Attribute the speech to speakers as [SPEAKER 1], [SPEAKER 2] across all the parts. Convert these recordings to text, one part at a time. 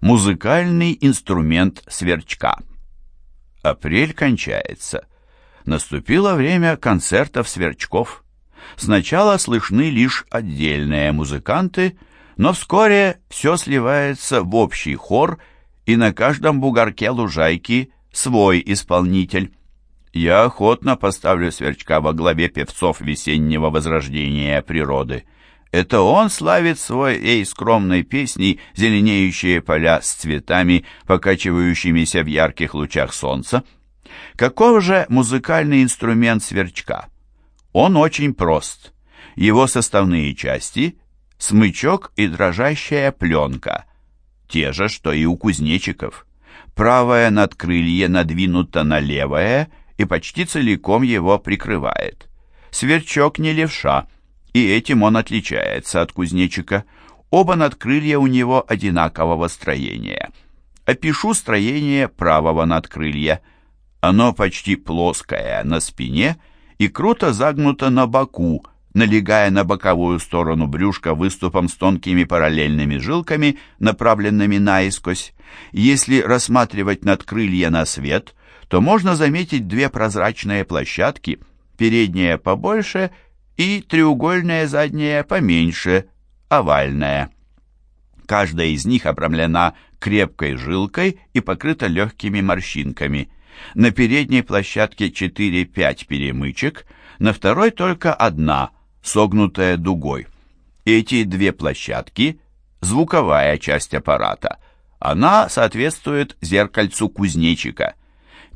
[SPEAKER 1] Музыкальный инструмент сверчка. Апрель кончается. Наступило время концертов сверчков. Сначала слышны лишь отдельные музыканты, но вскоре все сливается в общий хор, и на каждом бугорке лужайки свой исполнитель. Я охотно поставлю сверчка во главе певцов весеннего возрождения природы. Это он славит своей скромной песней зеленеющие поля с цветами, покачивающимися в ярких лучах солнца. Каков же музыкальный инструмент сверчка? Он очень прост. Его составные части – смычок и дрожащая пленка, те же, что и у кузнечиков. Правое надкрылье надвинуто на левое и почти целиком его прикрывает. Сверчок не левша – и этим он отличается от кузнечика. Оба надкрылья у него одинакового строения. Опишу строение правого надкрылья. Оно почти плоское на спине и круто загнуто на боку, налегая на боковую сторону брюшка выступом с тонкими параллельными жилками, направленными наискось. Если рассматривать надкрылья на свет, то можно заметить две прозрачные площадки, передняя побольше и треугольная задняя поменьше, овальная. Каждая из них обрамлена крепкой жилкой и покрыта легкими морщинками. На передней площадке 4-5 перемычек, на второй только одна, согнутая дугой. Эти две площадки – звуковая часть аппарата. Она соответствует зеркальцу кузнечика.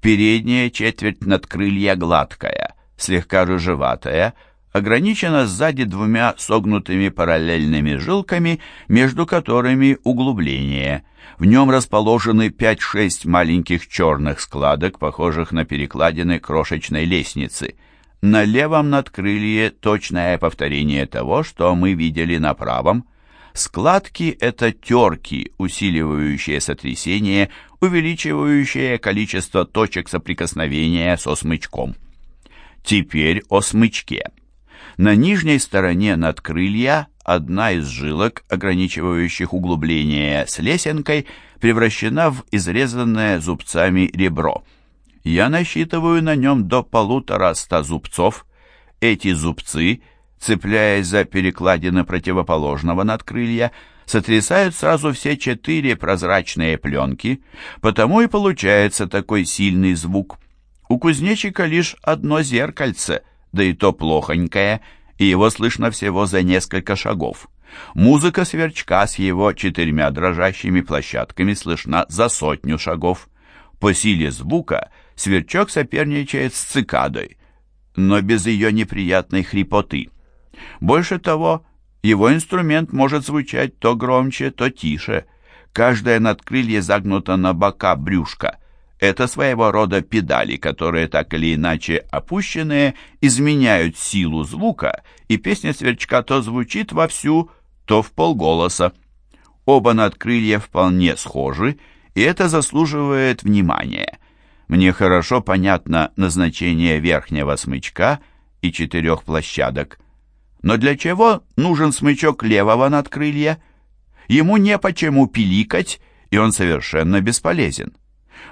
[SPEAKER 1] Передняя четверть надкрылья гладкая, слегка рыжеватая – ограничена сзади двумя согнутыми параллельными жилками, между которыми углубление. В нем расположены 5-6 маленьких черных складок, похожих на перекладины крошечной лестницы. На левом надкрылье точное повторение того, что мы видели на правом. Складки — это терки, усиливающие сотрясение, увеличивающие количество точек соприкосновения со смычком. Теперь о смычке. На нижней стороне надкрылья одна из жилок, ограничивающих углубление с лесенкой, превращена в изрезанное зубцами ребро. Я насчитываю на нем до полутора ста зубцов. Эти зубцы, цепляясь за перекладины противоположного надкрылья, сотрясают сразу все четыре прозрачные пленки, потому и получается такой сильный звук. У кузнечика лишь одно зеркальце — да и то плохонькое, и его слышно всего за несколько шагов. Музыка сверчка с его четырьмя дрожащими площадками слышна за сотню шагов. По силе звука сверчок соперничает с цикадой, но без ее неприятной хрипоты. Больше того, его инструмент может звучать то громче, то тише. Каждое надкрылье загнуто на бока брюшка. Это своего рода педали, которые так или иначе опущенные изменяют силу звука, и песня сверчка то звучит вовсю, то в полголоса. Оба надкрылья вполне схожи, и это заслуживает внимания. Мне хорошо понятно назначение верхнего смычка и четырех площадок. Но для чего нужен смычок левого надкрылья? Ему не почему пиликать, и он совершенно бесполезен.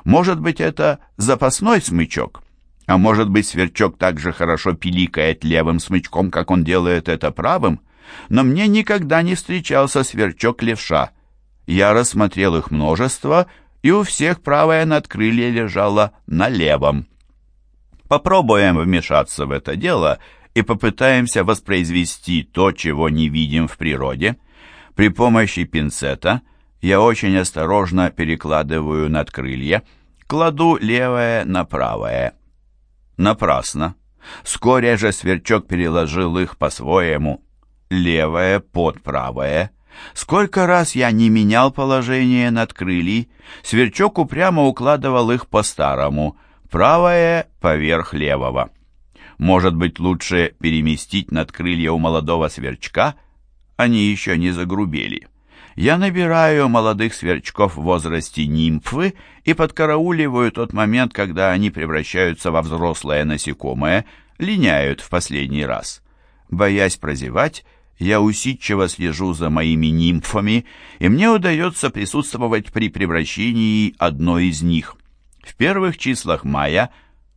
[SPEAKER 1] Может быть, это запасной смычок, а может быть, сверчок так же хорошо пиликает левым смычком, как он делает это правым, но мне никогда не встречался сверчок-левша. Я рассмотрел их множество, и у всех правое надкрылье лежало на левом. Попробуем вмешаться в это дело и попытаемся воспроизвести то, чего не видим в природе. При помощи пинцета я очень осторожно перекладываю над крылья, кладу левое на правое. Напрасно. Вскоре же сверчок переложил их по-своему. Левое под правое. Сколько раз я не менял положение над крыльей, сверчок упрямо укладывал их по-старому, правое поверх левого. Может быть, лучше переместить над крылья у молодого сверчка? Они еще не загрубели я набираю молодых сверчков в возрасте нимфы и подкарауливаю тот момент, когда они превращаются во взрослое насекомое, линяют в последний раз. Боясь прозевать, Я усидчиво слежу за моими нимфами, и мне удается присутствовать при превращении одной из них. В первых числах мая,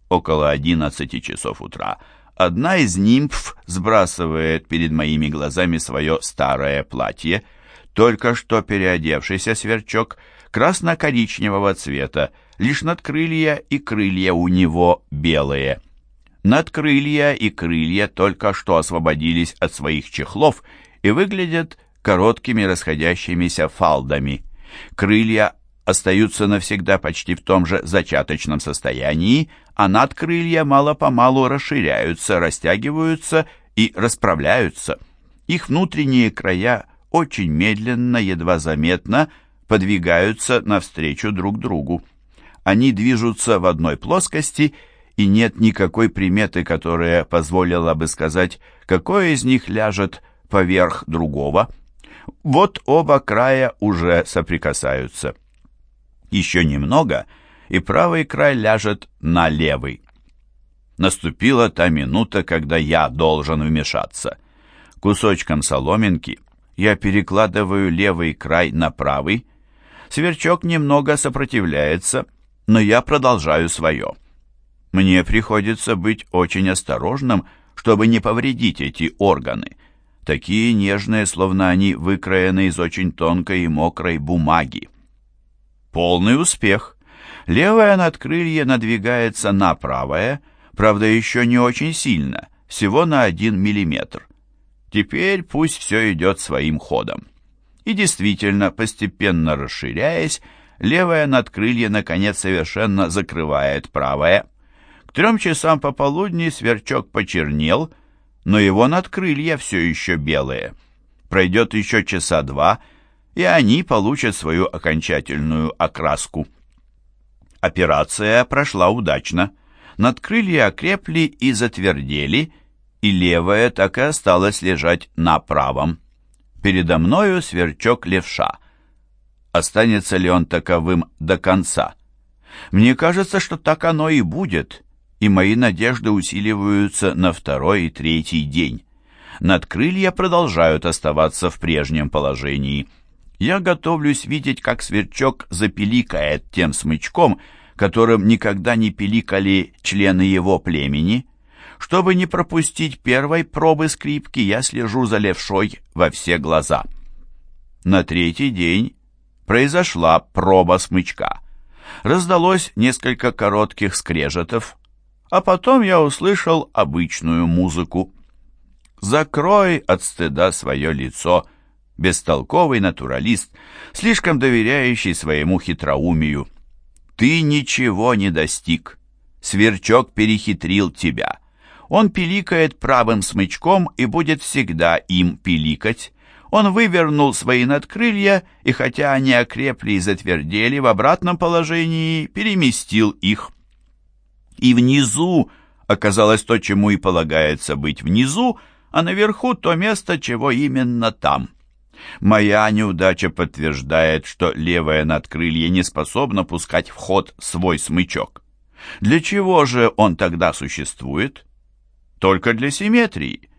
[SPEAKER 1] около 11 часов утра, одна из нимф сбрасывает перед моими глазами свое старое платье, только что переодевшийся сверчок красно-коричневого цвета, лишь надкрылья и крылья у него белые. Надкрылья и крылья только что освободились от своих чехлов и выглядят короткими расходящимися фалдами. Крылья остаются навсегда почти в том же зачаточном состоянии, а надкрылья мало-помалу расширяются, растягиваются и расправляются. Их внутренние края очень медленно, едва заметно, подвигаются навстречу друг другу. Они движутся в одной плоскости, и нет никакой приметы, которая позволила бы сказать, какое из них ляжет поверх другого. Вот оба края уже соприкасаются. Еще немного, и правый край ляжет на левый. Наступила та минута, когда я должен вмешаться. Кусочком соломинки я перекладываю левый край на правый. Сверчок немного сопротивляется, но я продолжаю свое. Мне приходится быть очень осторожным, чтобы не повредить эти органы. Такие нежные, словно они выкроены из очень тонкой и мокрой бумаги. Полный успех. Левое надкрылье надвигается на правое, правда, еще не очень сильно, всего на один миллиметр. Теперь пусть все идет своим ходом. И действительно, постепенно расширяясь, левое надкрылье наконец совершенно закрывает правое. К трем часам пополудни сверчок почернел, но его надкрылья все еще белые. Пройдет еще часа два — и они получат свою окончательную окраску. Операция прошла удачно. Надкрылья окрепли и затвердели, и левая так и осталась лежать на правом. Передо мною сверчок левша. Останется ли он таковым до конца? Мне кажется, что так оно и будет, и мои надежды усиливаются на второй и третий день. Надкрылья продолжают оставаться в прежнем положении – я готовлюсь видеть, как сверчок запеликает тем смычком, которым никогда не пиликали члены его племени. Чтобы не пропустить первой пробы скрипки, я слежу за левшой во все глаза. На третий день произошла проба смычка. Раздалось несколько коротких скрежетов, а потом я услышал обычную музыку. «Закрой от стыда свое лицо», бестолковый натуралист, слишком доверяющий своему хитроумию. Ты ничего не достиг. Сверчок перехитрил тебя. Он пиликает правым смычком и будет всегда им пиликать. Он вывернул свои надкрылья, и хотя они окрепли и затвердели, в обратном положении переместил их. И внизу оказалось то, чему и полагается быть внизу, а наверху то место, чего именно там. Моя неудача подтверждает, что левое надкрылье не способно пускать в ход свой смычок. Для чего же он тогда существует? Только для симметрии.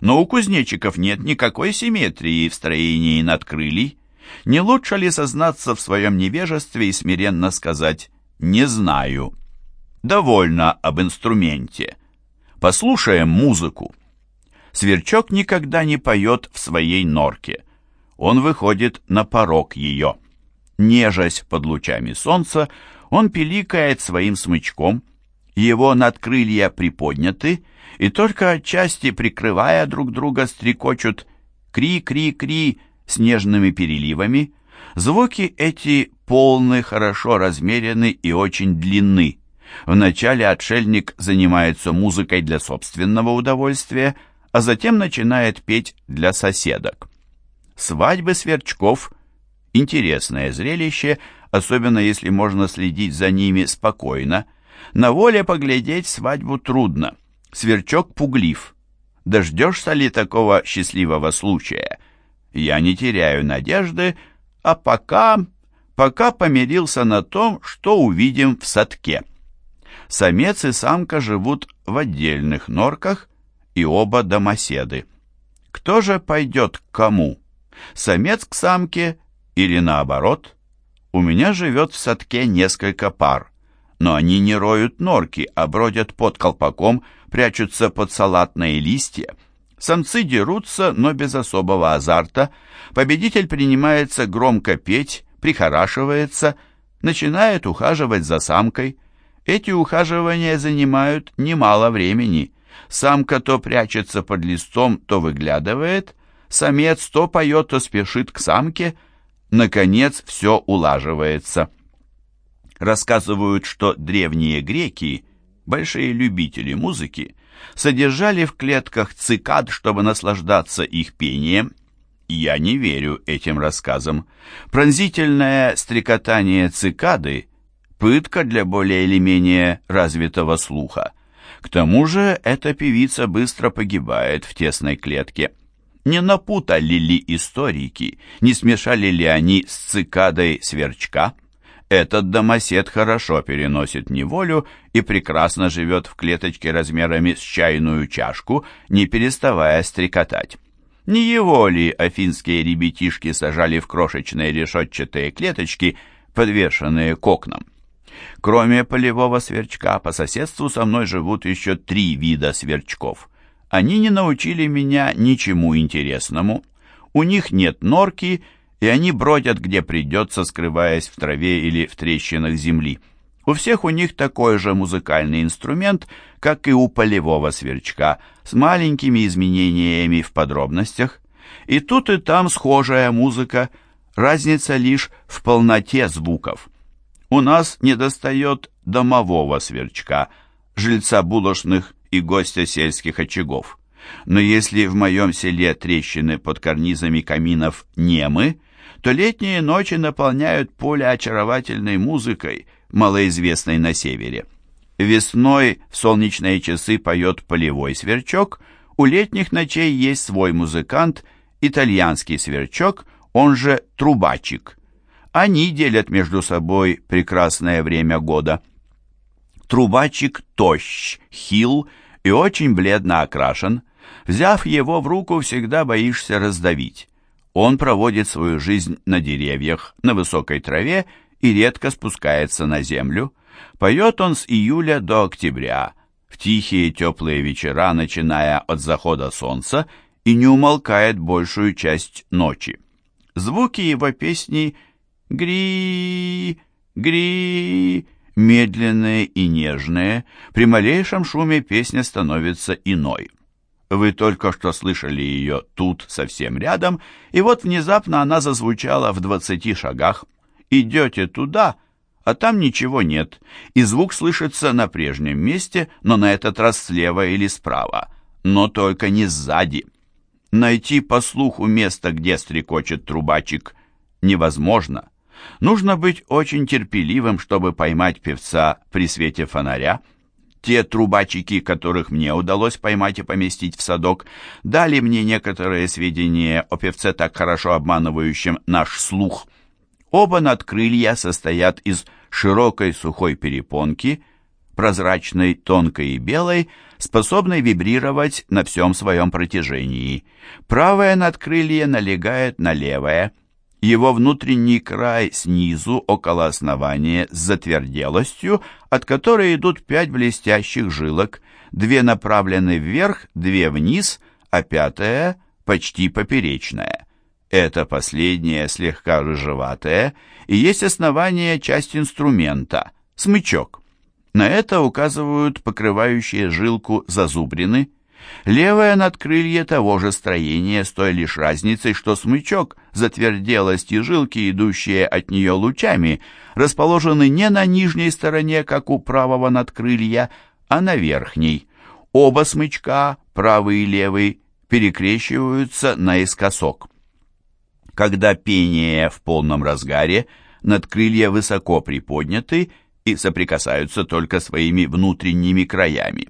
[SPEAKER 1] Но у кузнечиков нет никакой симметрии в строении надкрылий. Не лучше ли сознаться в своем невежестве и смиренно сказать «не знаю»? Довольно об инструменте. Послушаем музыку. Сверчок никогда не поет в своей норке он выходит на порог ее. Нежась под лучами солнца, он пиликает своим смычком, его надкрылья приподняты, и только отчасти прикрывая друг друга стрекочут «кри-кри-кри» с нежными переливами. Звуки эти полны, хорошо размерены и очень длинны. Вначале отшельник занимается музыкой для собственного удовольствия, а затем начинает петь для соседок. Свадьбы сверчков – интересное зрелище, особенно если можно следить за ними спокойно. На воле поглядеть свадьбу трудно. Сверчок пуглив. Дождешься ли такого счастливого случая? Я не теряю надежды, а пока... пока помирился на том, что увидим в садке. Самец и самка живут в отдельных норках, и оба домоседы. Кто же пойдет к кому? Самец к самке или наоборот? У меня живет в садке несколько пар, но они не роют норки, а бродят под колпаком, прячутся под салатные листья. Самцы дерутся, но без особого азарта. Победитель принимается громко петь, прихорашивается, начинает ухаживать за самкой. Эти ухаживания занимают немало времени. Самка то прячется под листом, то выглядывает, самец то поет, то спешит к самке. Наконец все улаживается. Рассказывают, что древние греки, большие любители музыки, содержали в клетках цикад, чтобы наслаждаться их пением. Я не верю этим рассказам. Пронзительное стрекотание цикады – пытка для более или менее развитого слуха. К тому же эта певица быстро погибает в тесной клетке. Не напутали ли историки, не смешали ли они с цикадой сверчка? Этот домосед хорошо переносит неволю и прекрасно живет в клеточке размерами с чайную чашку, не переставая стрекотать. Не его ли афинские ребятишки сажали в крошечные решетчатые клеточки, подвешенные к окнам? Кроме полевого сверчка, по соседству со мной живут еще три вида сверчков. Они не научили меня ничему интересному. У них нет норки, и они бродят где придется, скрываясь в траве или в трещинах земли. У всех у них такой же музыкальный инструмент, как и у полевого сверчка, с маленькими изменениями в подробностях. И тут и там схожая музыка, разница лишь в полноте звуков. У нас недостает домового сверчка, жильца булочных и гостя сельских очагов. Но если в моем селе трещины под карнизами каминов немы, то летние ночи наполняют поле очаровательной музыкой, малоизвестной на севере. Весной в солнечные часы поет полевой сверчок, у летних ночей есть свой музыкант, итальянский сверчок, он же трубачик. Они делят между собой прекрасное время года. Трубачик тощ, хил и очень бледно окрашен. Взяв его в руку, всегда боишься раздавить. Он проводит свою жизнь на деревьях, на высокой траве и редко спускается на землю. Поет он с июля до октября, в тихие теплые вечера, начиная от захода солнца, и не умолкает большую часть ночи. Звуки его песни – Гри, гри, медленные и нежные, при малейшем шуме песня становится иной. Вы только что слышали ее тут, совсем рядом, и вот внезапно она зазвучала в двадцати шагах. Идете туда, а там ничего нет, и звук слышится на прежнем месте, но на этот раз слева или справа, но только не сзади. Найти по слуху место, где стрекочет трубачик, невозможно. Нужно быть очень терпеливым, чтобы поймать певца при свете фонаря. Те трубачики, которых мне удалось поймать и поместить в садок, дали мне некоторые сведения о певце, так хорошо обманывающем наш слух. Оба надкрылья состоят из широкой сухой перепонки, прозрачной, тонкой и белой, способной вибрировать на всем своем протяжении. Правое надкрылье налегает на левое – его внутренний край снизу, около основания, с затверделостью, от которой идут пять блестящих жилок, две направлены вверх, две вниз, а пятая почти поперечная. Это последняя слегка рыжеватая, и есть основание часть инструмента, смычок. На это указывают покрывающие жилку зазубрины, Левое надкрылье того же строения с той лишь разницей, что смычок, затверделость и жилки, идущие от нее лучами, расположены не на нижней стороне, как у правого надкрылья, а на верхней. Оба смычка, правый и левый, перекрещиваются наискосок. Когда пение в полном разгаре, надкрылья высоко приподняты и соприкасаются только своими внутренними краями.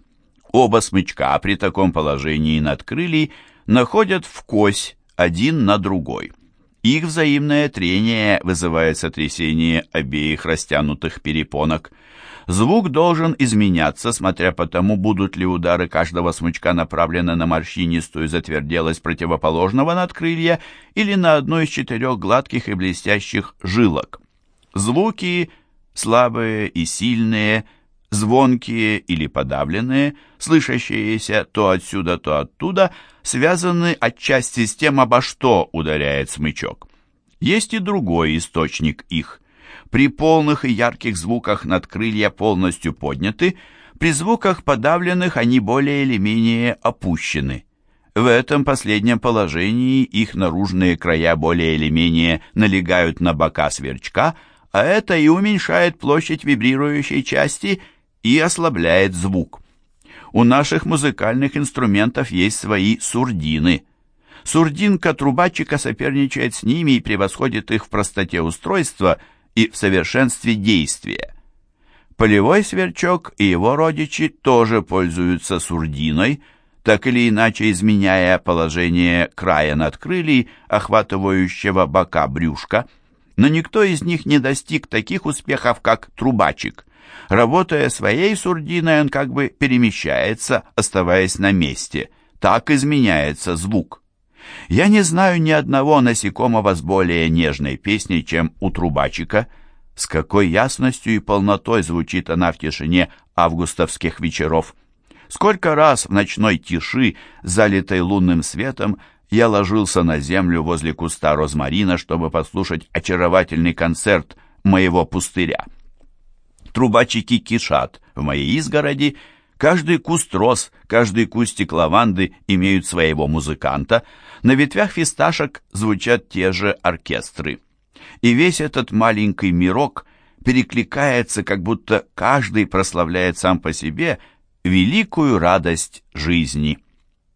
[SPEAKER 1] Оба смычка при таком положении надкрылий находят в кось один на другой. Их взаимное трение вызывает сотрясение обеих растянутых перепонок. Звук должен изменяться, смотря по тому, будут ли удары каждого смычка направлены на морщинистую затверделость противоположного надкрылья или на одну из четырех гладких и блестящих жилок. Звуки слабые и сильные, звонкие или подавленные, слышащиеся то отсюда, то оттуда, связаны отчасти с тем, обо что ударяет смычок. Есть и другой источник их. При полных и ярких звуках надкрылья полностью подняты, при звуках подавленных они более или менее опущены. В этом последнем положении их наружные края более или менее налегают на бока сверчка, а это и уменьшает площадь вибрирующей части и ослабляет звук. У наших музыкальных инструментов есть свои сурдины. Сурдинка трубачика соперничает с ними и превосходит их в простоте устройства и в совершенстве действия. Полевой сверчок и его родичи тоже пользуются сурдиной, так или иначе изменяя положение края надкрылий, охватывающего бока брюшка, но никто из них не достиг таких успехов, как трубачик. Работая своей сурдиной, он как бы перемещается, оставаясь на месте. Так изменяется звук. Я не знаю ни одного насекомого с более нежной песней, чем у трубачика. С какой ясностью и полнотой звучит она в тишине августовских вечеров. Сколько раз в ночной тиши, залитой лунным светом, я ложился на землю возле куста розмарина, чтобы послушать очаровательный концерт моего пустыря. Трубачики кишат в моей изгороди, каждый куст роз, каждый кустик лаванды имеют своего музыканта, на ветвях фисташек звучат те же оркестры. И весь этот маленький мирок перекликается, как будто каждый прославляет сам по себе великую радость жизни.